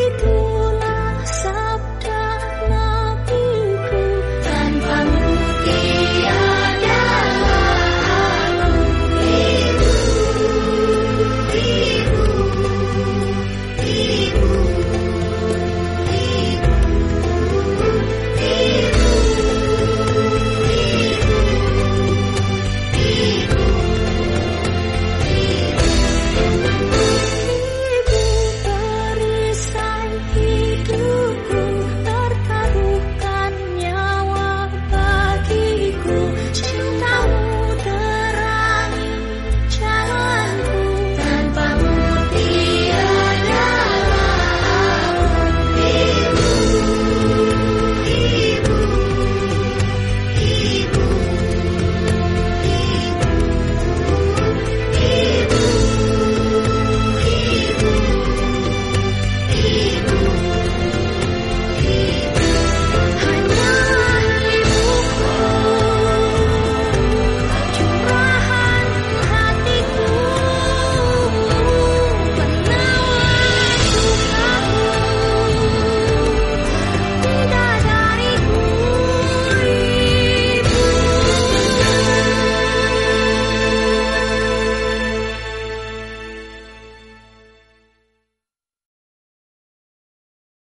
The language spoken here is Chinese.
Itu.